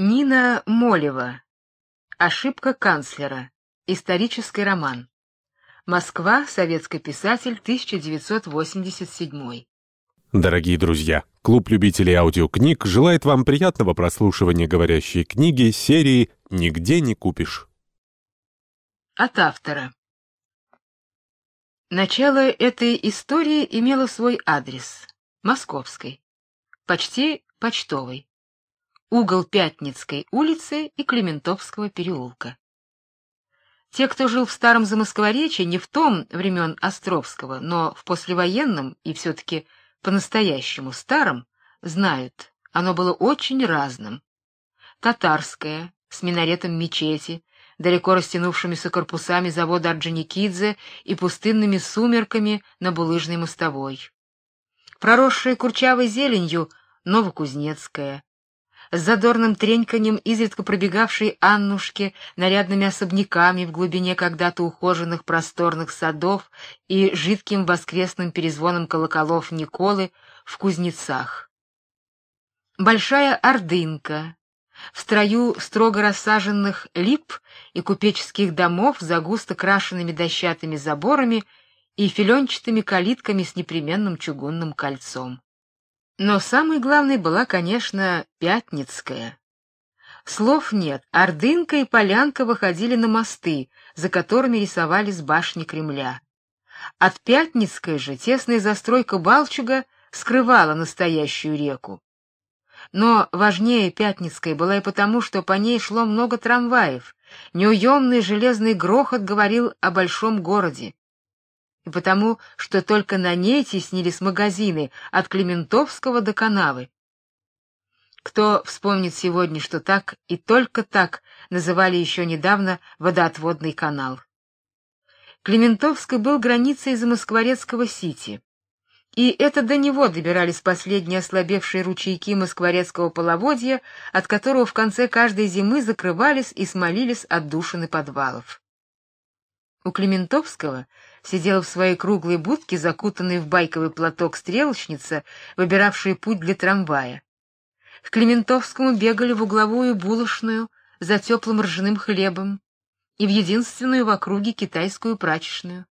Нина Молева. Ошибка канцлера. Исторический роман. Москва, советский писатель, 1987. Дорогие друзья, клуб любителей аудиокниг желает вам приятного прослушивания говорящей книги серии «Нигде не купишь». От автора. Начало этой истории имело свой адрес — московский, почти почтовый угол Пятницкой улицы и Клементовского переулка. Те, кто жил в старом Замоскворечье, не в том времен Островского, но в послевоенном и все таки по-настоящему старом, знают, оно было очень разным. Татарское, с минаретом мечети, далеко растянувшимися корпусами завода Орджоникидзе и пустынными сумерками на булыжной мостовой. Проросшее курчавой зеленью Новокузнецкое, с задорным треньканьем изредка пробегавшей Аннушке нарядными особняками в глубине когда-то ухоженных просторных садов и жидким воскресным перезвоном колоколов Николы в Кузнецах. Большая Ордынка, в строю строго рассаженных лип и купеческих домов за густо крашенными дощатыми заборами и филенчатыми калитками с непременным чугунным кольцом. Но самой главной была, конечно, Пятницкая. Слов нет, Ордынка и Полянка выходили на мосты, за которыми рисовались башни Кремля. От Пятницкой же тесная застройка Балчуга скрывала настоящую реку. Но важнее Пятницкой была и потому, что по ней шло много трамваев. Неуемный железный грохот говорил о большом городе потому, что только на ней теснились магазины от Клементовского до Канавы. Кто вспомнит сегодня, что так и только так называли еще недавно водоотводный канал. Клементовский был границей Замоскворецкого сити. И это до него добирались последние ослабевшие ручейки Москворецкого половодья, от которого в конце каждой зимы закрывались и смолились отдушины подвалов. У Клементовского сидела в своей круглой будке, закутанной в байковый платок стрелочница, выбиравшая путь для трамвая. К Клементовскому бегали в угловую булочную за теплым ржаным хлебом и в единственную в округе китайскую прачечную.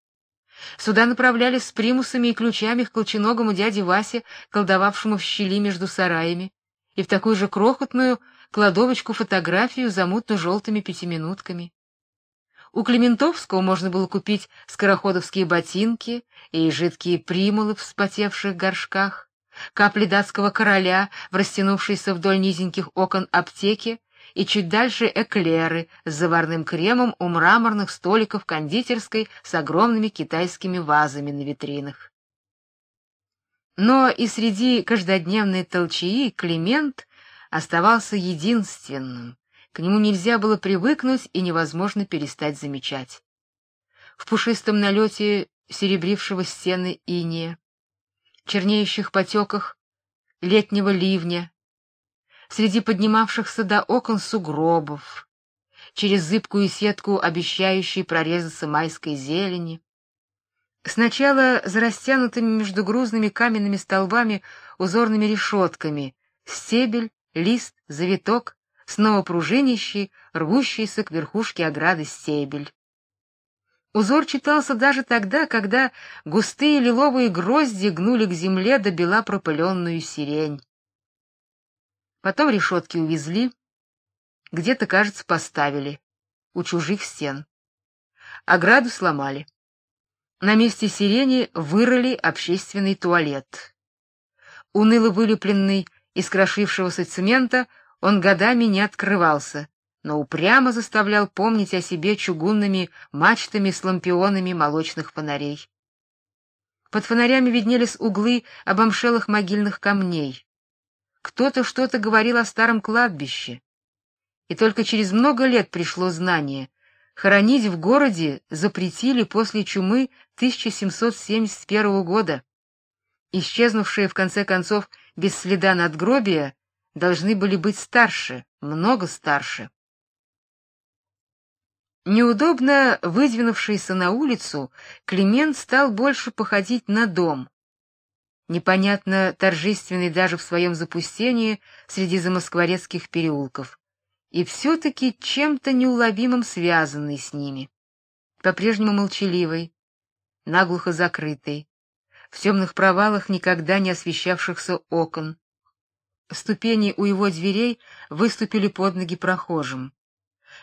Сюда направлялись с примусами и ключами к колченогому дяде Васе, колдовавшему в щели между сараями, и в такую же крохотную кладовочку-фотографию за мутно-желтыми пятиминутками. У Клементовского можно было купить скороходовские ботинки и жидкие примулы в вспотевших горшках, капли датского короля в растянувшейся вдоль низеньких окон аптеки и чуть дальше эклеры с заварным кремом у мраморных столиков кондитерской с огромными китайскими вазами на витринах. Но и среди каждодневной толчии Климент оставался единственным, к нему нельзя было привыкнуть и невозможно перестать замечать. В пушистом налете серебрившего стены иния, чернеющих потеках летнего ливня, среди поднимавшихся до окон сугробов, через зыбкую сетку, обещающей прорезаться майской зелени. Сначала за растянутыми между грузными каменными столбами узорными решетками стебель, лист, завиток, снова пружинищий, рвущийся к верхушке ограды стебель. Узор читался даже тогда, когда густые лиловые грозди гнули к земле до бела пропыленную сирень. Потом решетки увезли, где-то, кажется, поставили у чужих стен. Ограду сломали. На месте сирени вырыли общественный туалет. Уныло вылепленный из крошившегося цемента, он годами не открывался, но упрямо заставлял помнить о себе чугунными мачтами с лампионами молочных фонарей. Под фонарями виднелись углы обомшелых могильных камней. Кто-то что-то говорил о старом кладбище. И только через много лет пришло знание: хоронить в городе запретили после чумы 1771 года. Исчезнувшие в конце концов без следа надгробия должны были быть старше, много старше. Неудобно выдвинувшийся на улицу, Климент стал больше походить на дом. Непонятно торжественный даже в своем запустении среди замоскворецких переулков. и все таки чем-то неуловимым связанный с ними. По-прежнему молчаливый, наглухо закрытый, в темных провалах никогда не освещавшихся окон. Ступени у его дверей выступили под ноги прохожим.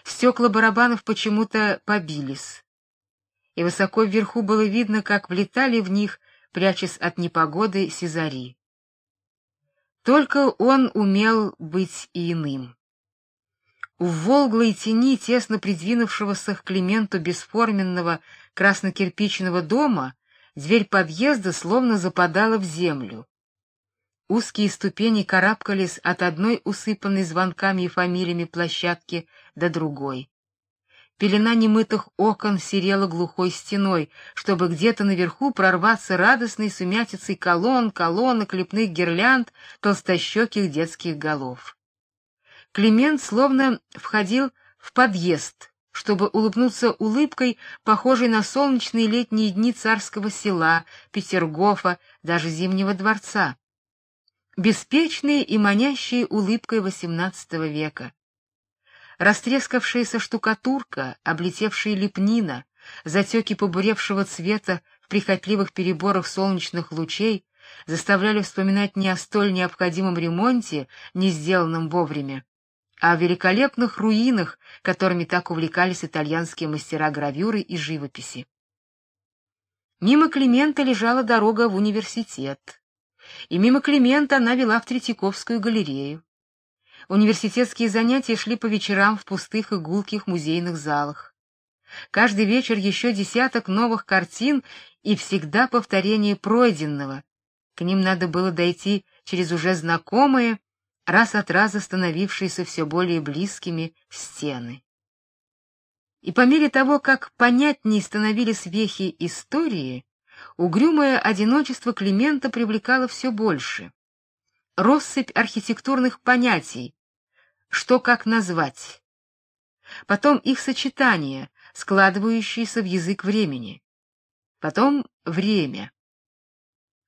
Стекла барабанов почему-то побились. И высоко вверху было видно, как влетали в них, прячась от непогоды, сизари. Только он умел быть и иным. В волглой тени тесно придвинувшегося к Клименту бесформенного краснокирпичного дома дверь подъезда словно западала в землю. Узкие ступени карабкались от одной усыпанной звонками и фамилиями площадки до другой. Пелена немытых окон серела глухой стеной, чтобы где-то наверху прорваться радостной сумятицей колонн, колоннок, лепных гирлянд, толстощеких детских голов. Климент словно входил в подъезд, чтобы улыбнуться улыбкой, похожей на солнечные летние дни царского села, Петергофа, даже Зимнего дворца. Беспечные и манящие улыбкой XVIII века. Растрескавшаяся штукатурка, облетевшая лепнина, затеки побуревшего цвета в прихотливых переборах солнечных лучей заставляли вспоминать не о столь необходимом ремонте, не сделанном вовремя, а о великолепных руинах, которыми так увлекались итальянские мастера гравюры и живописи. Мимо Климента лежала дорога в университет, и мимо Климента она вела в Третьяковскую галерею. Университетские занятия шли по вечерам в пустых и гулких музейных залах. Каждый вечер еще десяток новых картин и всегда повторение пройденного. К ним надо было дойти через уже знакомые, раз от раза становившиеся все более близкими стены. И по мере того, как понятнее становились вехи истории, угрюмое одиночество Климента привлекало все больше. Россыпь архитектурных понятий, что как назвать. Потом их сочетание, складывающееся в язык времени. Потом время.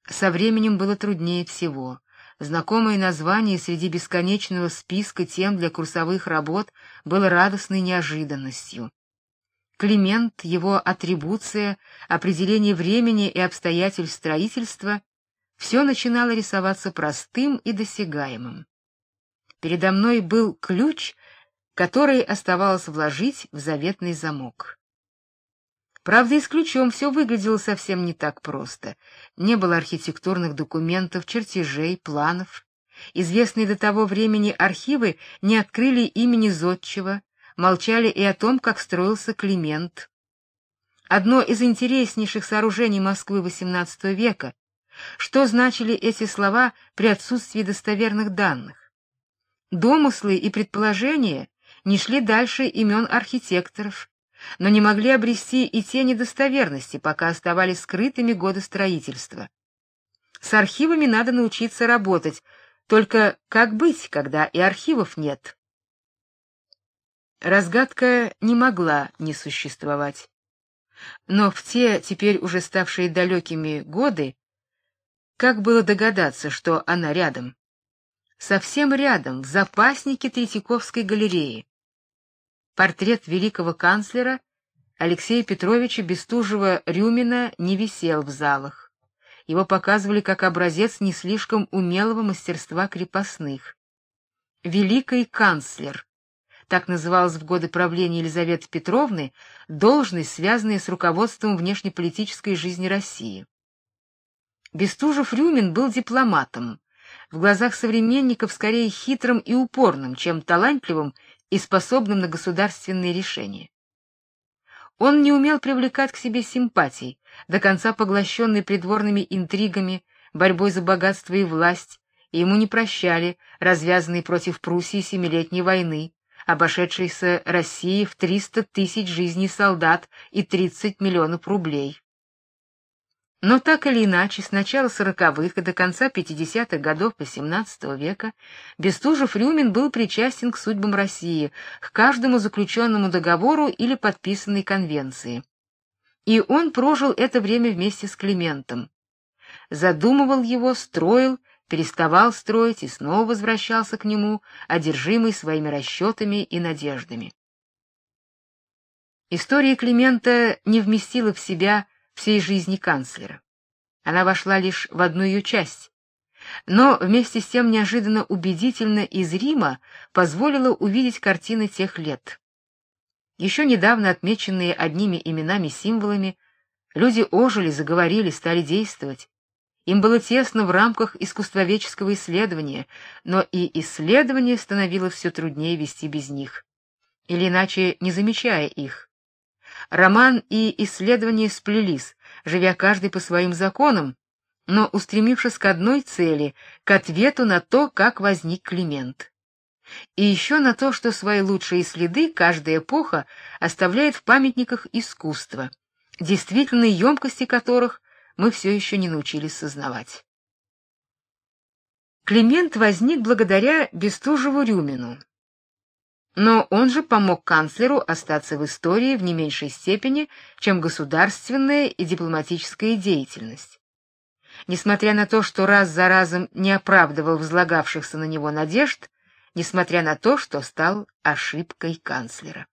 Со временем было труднее всего. Знакомое название среди бесконечного списка тем для курсовых работ было радостной неожиданностью. Климент, его атрибуция, определение времени и обстоятельств строительства все начинало рисоваться простым и досягаемым. Передо мной был ключ, который оставалось вложить в заветный замок. Правда, и с ключом все выглядело совсем не так просто. Не было архитектурных документов, чертежей, планов. Известные до того времени архивы не открыли имени зодчего, молчали и о том, как строился Климент. Одно из интереснейших сооружений Москвы XVIII века. Что значили эти слова при отсутствии достоверных данных? Домыслы и предположения не шли дальше имен архитекторов, но не могли обрести и те недостоверности, пока оставались скрытыми годы строительства. С архивами надо научиться работать, только как быть, когда и архивов нет? Разгадка не могла не существовать. Но в те, теперь уже ставшие далекими годы, как было догадаться, что она рядом? Совсем рядом, в запаснике Третьяковской галереи портрет великого канцлера Алексея Петровича Бестужева-Рюмина не висел в залах. Его показывали как образец не слишком умелого мастерства крепостных. Великий канцлер так называлась в годы правления Елизаветы Петровны должность, связанная с руководством внешнеполитической жизни России. Бестужев-Рюмин был дипломатом, в глазах современников скорее хитрым и упорным, чем талантливым и способным на государственные решения. Он не умел привлекать к себе симпатий, до конца поглощенный придворными интригами, борьбой за богатство и власть, и ему не прощали развязанные против Пруссии Семилетней войны, обошедшейся России в 300 тысяч жизней солдат и 30 миллионов рублей. Но так или иначе, с начала сороковых и до конца пятидесятых годов XVIII века Бестужев-Рюмин был причастен к судьбам России, к каждому заключенному договору или подписанной конвенции. И он прожил это время вместе с Климентом. Задумывал его, строил переставал строить и снова возвращался к нему, одержимый своими расчетами и надеждами. История Климента не вместила в себя всей жизни канцлера. Она вошла лишь в одну ее часть, но вместе с тем неожиданно убедительно и зримо позволила увидеть картины тех лет. Еще недавно отмеченные одними именами-символами, люди ожили, заговорили, стали действовать. Им было тесно в рамках искусствоведческого исследования, но и исследование становилось все труднее вести без них, или иначе не замечая их. Роман и исследование сплелись, живя каждый по своим законам, но устремившись к одной цели, к ответу на то, как возник Климент. И еще на то, что свои лучшие следы каждая эпоха оставляет в памятниках искусства, действительной емкости которых мы все еще не научились сознавать. Климент возник благодаря Бестужеву-Рюмину, но он же помог канцлеру остаться в истории в не меньшей степени, чем государственная и дипломатическая деятельность. Несмотря на то, что раз за разом не оправдывал возлагавшихся на него надежд, несмотря на то, что стал ошибкой канцлера.